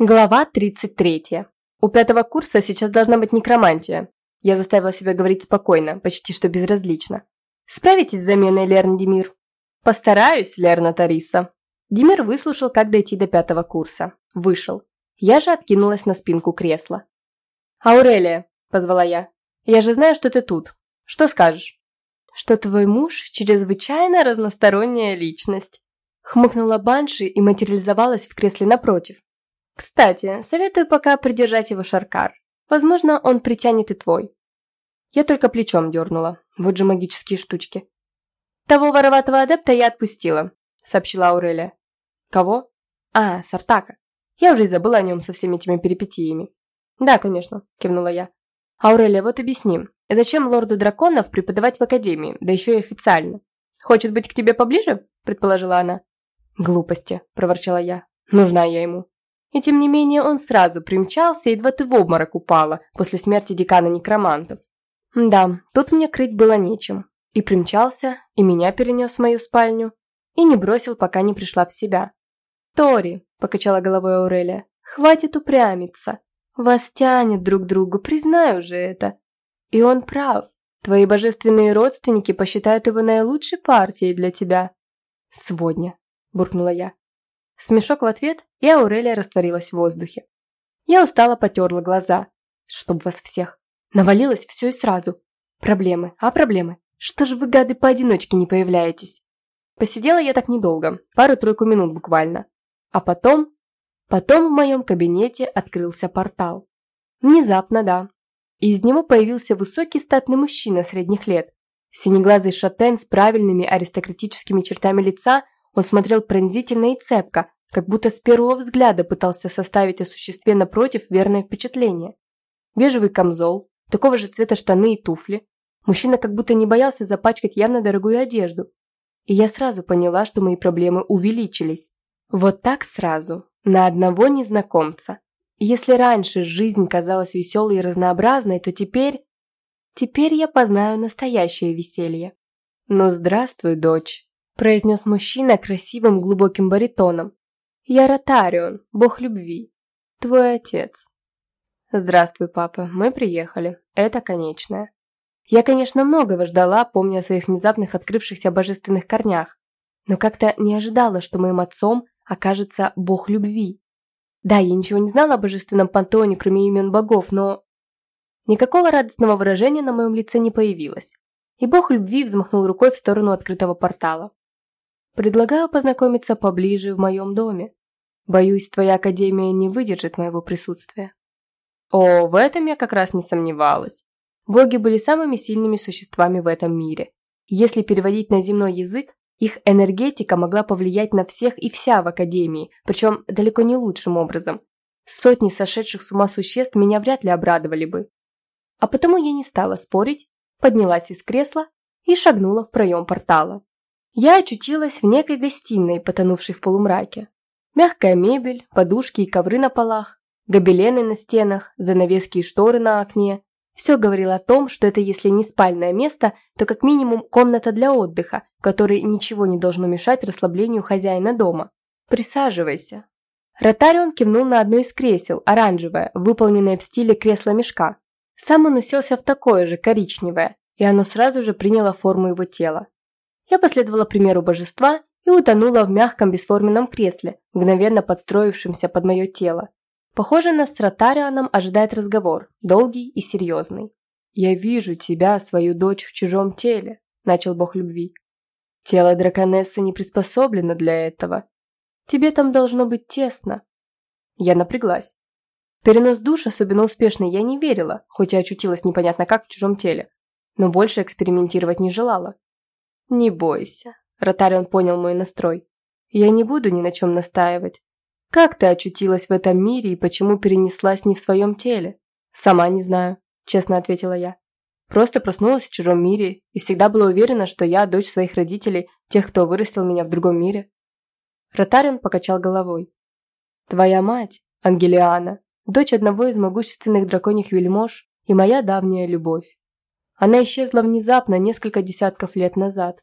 Глава 33. У пятого курса сейчас должна быть некромантия. Я заставила себя говорить спокойно, почти что безразлично. Справитесь с заменой, Лерн Демир? Постараюсь, Лерна Тариса. Демир выслушал, как дойти до пятого курса. Вышел. Я же откинулась на спинку кресла. «Аурелия», – позвала я, – «я же знаю, что ты тут. Что скажешь?» «Что твой муж – чрезвычайно разносторонняя личность», – хмыкнула Банши и материализовалась в кресле напротив. Кстати, советую пока придержать его шаркар. Возможно, он притянет и твой. Я только плечом дернула. Вот же магические штучки. Того вороватого адепта я отпустила, сообщила Аурелия. Кого? А, Сартака. Я уже и забыла о нем со всеми этими перипетиями. Да, конечно, кивнула я. Аурелия, вот объясни, зачем лорду драконов преподавать в академии, да еще и официально? Хочет быть к тебе поближе? предположила она. Глупости, проворчала я. Нужна я ему. И тем не менее он сразу примчался, едва ты в обморок упала после смерти декана некромантов. Да, тут мне крыть было нечем. И примчался, и меня перенес в мою спальню, и не бросил, пока не пришла в себя. «Тори», – покачала головой Аурелия, – «хватит упрямиться. Вас тянет друг к другу, признаю же это. И он прав. Твои божественные родственники посчитают его наилучшей партией для тебя». «Сводня», – буркнула я. Смешок в ответ, и Аурелия растворилась в воздухе. Я устало потерла глаза. Чтоб вас всех. Навалилось все и сразу. Проблемы, а проблемы? Что же вы, гады, поодиночке не появляетесь? Посидела я так недолго, пару-тройку минут буквально. А потом... Потом в моем кабинете открылся портал. Внезапно, да. И из него появился высокий статный мужчина средних лет. Синеглазый шатен с правильными аристократическими чертами лица – он смотрел пронзительно и цепко, как будто с первого взгляда пытался составить о существе напротив верное впечатление. Бежевый камзол, такого же цвета штаны и туфли. Мужчина как будто не боялся запачкать явно дорогую одежду. И я сразу поняла, что мои проблемы увеличились. Вот так сразу, на одного незнакомца. И если раньше жизнь казалась веселой и разнообразной, то теперь... Теперь я познаю настоящее веселье. Ну, здравствуй, дочь произнес мужчина красивым глубоким баритоном. «Я Ротарион, бог любви. Твой отец». «Здравствуй, папа, мы приехали. Это конечное». Я, конечно, многого ждала, помня о своих внезапных открывшихся божественных корнях, но как-то не ожидала, что моим отцом окажется бог любви. Да, я ничего не знала о божественном пантеоне, кроме имен богов, но... Никакого радостного выражения на моем лице не появилось, и бог любви взмахнул рукой в сторону открытого портала. Предлагаю познакомиться поближе в моем доме. Боюсь, твоя академия не выдержит моего присутствия». О, в этом я как раз не сомневалась. Боги были самыми сильными существами в этом мире. Если переводить на земной язык, их энергетика могла повлиять на всех и вся в Академии, причем далеко не лучшим образом. Сотни сошедших с ума существ меня вряд ли обрадовали бы. А потому я не стала спорить, поднялась из кресла и шагнула в проем портала. Я очутилась в некой гостиной, потонувшей в полумраке. Мягкая мебель, подушки и ковры на полах, гобелены на стенах, занавески и шторы на окне. Все говорило о том, что это если не спальное место, то как минимум комната для отдыха, в которой ничего не должно мешать расслаблению хозяина дома. «Присаживайся». Ротарион кивнул на одно из кресел, оранжевое, выполненное в стиле кресла-мешка. Сам он уселся в такое же, коричневое, и оно сразу же приняло форму его тела. Я последовала примеру божества и утонула в мягком бесформенном кресле, мгновенно подстроившемся под мое тело. Похоже, нас с Ротарианом ожидает разговор, долгий и серьезный. «Я вижу тебя, свою дочь, в чужом теле», – начал бог любви. «Тело драконессы не приспособлено для этого. Тебе там должно быть тесно». Я напряглась. Перенос душ особенно успешный я не верила, хоть и очутилась непонятно как в чужом теле, но больше экспериментировать не желала. «Не бойся», – Ротарион понял мой настрой. «Я не буду ни на чем настаивать. Как ты очутилась в этом мире и почему перенеслась не в своем теле?» «Сама не знаю», – честно ответила я. Просто проснулась в чужом мире и всегда была уверена, что я дочь своих родителей, тех, кто вырастил меня в другом мире. Ротарион покачал головой. «Твоя мать, Ангелиана, дочь одного из могущественных драконьих вельмож и моя давняя любовь. Она исчезла внезапно несколько десятков лет назад.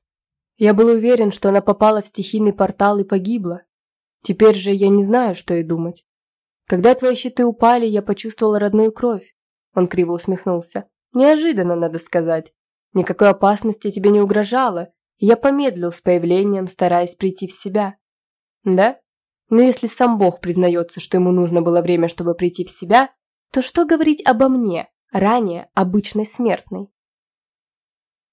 Я был уверен, что она попала в стихийный портал и погибла. Теперь же я не знаю, что и думать. Когда твои щиты упали, я почувствовал родную кровь. Он криво усмехнулся. Неожиданно, надо сказать. Никакой опасности тебе не угрожало, я помедлил с появлением, стараясь прийти в себя. Да? Но если сам Бог признается, что ему нужно было время, чтобы прийти в себя, то что говорить обо мне, ранее обычной смертной?